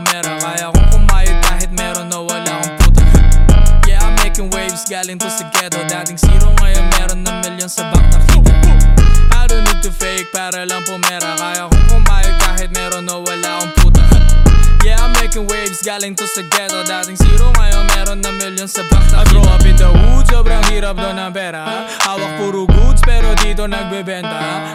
pumera Kaya kong kumayod kahit meron na wala akong puta Yeah, I'm making waves galing to sa ghetto Dating zero ngayon meron na milyon sa bank nakita. I don't need to fake para lang pumera Kaya kong kumayod kahit meron na wala akong puta Yeah, I'm making waves galing to sa ghetto Dating zero ngayon meron na milyon sa bank nakita. I grow up in the woods, sobrang hirap doon ang pera. Hawak puro goods pero dito nagbebenta.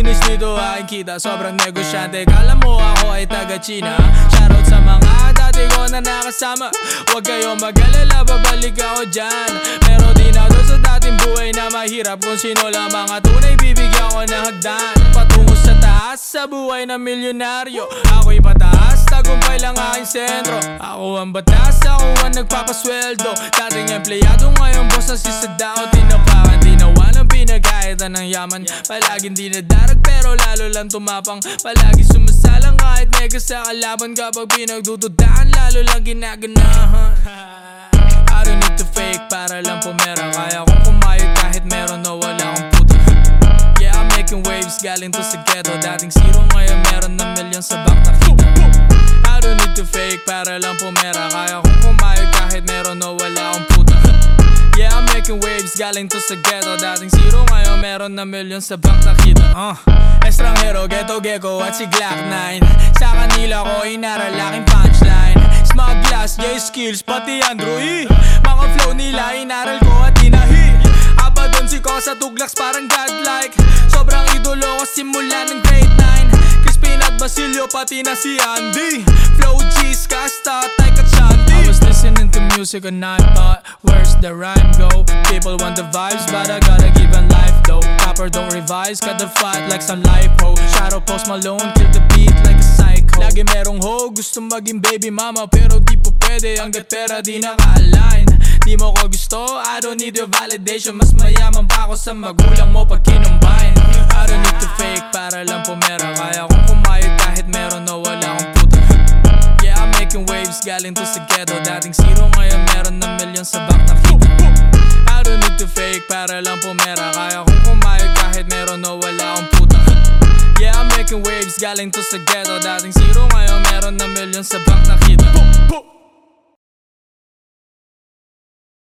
Malinis dito aking kita Sobrang negosyante, kala mo ako ay taga China. Shoutout sa mga dati ko na nakasama. Huwag kayo mag-alala, babalik ako dyan. Pero di na doon sa dating buhay na mahirap Kung sino lang mga tunay, bibigyan ko ng hagdan. Patungo sa taas, sa buhay ng milyonaryo. Ako'y pataas, tagumpay lang aking sentro. Ako ang batas, ako ang nagpapasweldo. Dating empleyado, ngayon boss na si Sadao Tinapakan, tinawa ng yaman. Palaging dinadarag pero lalo lang tumapang. Palagi sumasalang kahit mega sa kalaban. Kapag pinagdududaan, lalo lang ginaganahan. I don't need to fake para lang pumera. Kaya kong kumayod kahit meron o wala akong puto. Yeah, I'm making waves galing to sa ghetto Dating zero ngayon meron na million sa bank nakita I don't need to fake para lang pumera Making waves galing to sa ghetto. Dating zero ngayon meron na million sa bank nakita uh, Estranghero, ghetto gecko at si Glock 9 Sa kanila ko inaral aking punchline. Smart glass, gay skills, pati Andrew E Mga flow nila inaral ko at tinahi. Aba doon si ko sa tuglax parang godlike. Sobrang idolo ko simula ng grade 9 Crispin at Basilio pati na si Andy. Flow music and I thought Where's the rhyme go? People want the vibes but I gotta give them life though. Copper don't revise, got the fight like some lipo. Shadow post Malone, kill the beat like a psycho. Lagi merong ho, gusto maging baby mama Pero di po pwede, hanggat pera di naka-align. Di mo ko gusto, I don't need your validation. Mas mayaman pa ako sa magulang mo pag kinumbine. I don't need waves galing to sa ghetto Dating zero ngayon meron na million sa bank nakita I don't need to fake para lang pumera. Kaya kong kumayod kahit meron o wala akong puto Yeah, I'm making waves galing to sa ghetto Dating zero ngayon meron na million sa bank nakita